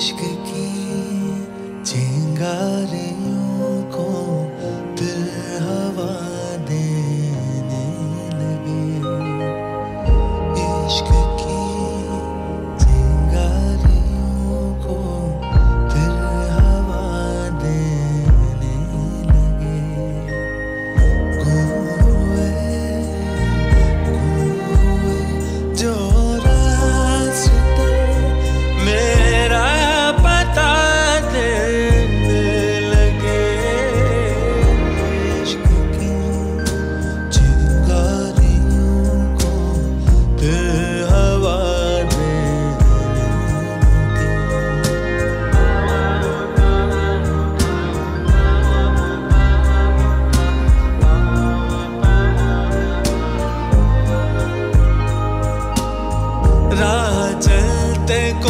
इश्क की चिंगारी te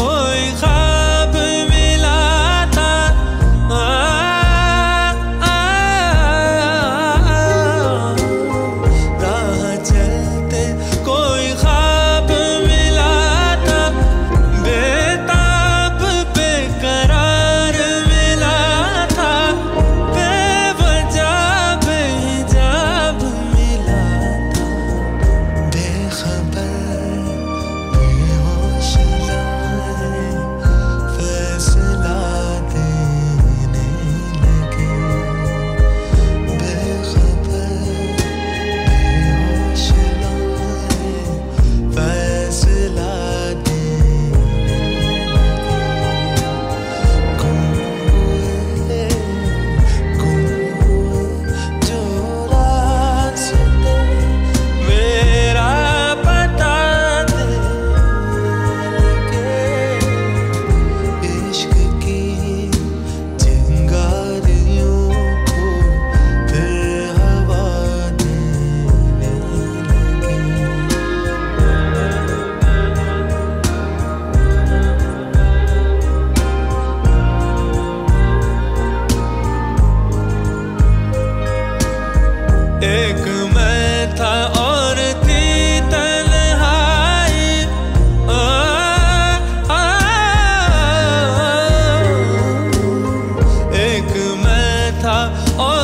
एक मैं था और थी तन्हाई। आ, एक मैं था और